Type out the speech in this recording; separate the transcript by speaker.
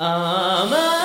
Speaker 1: Amen.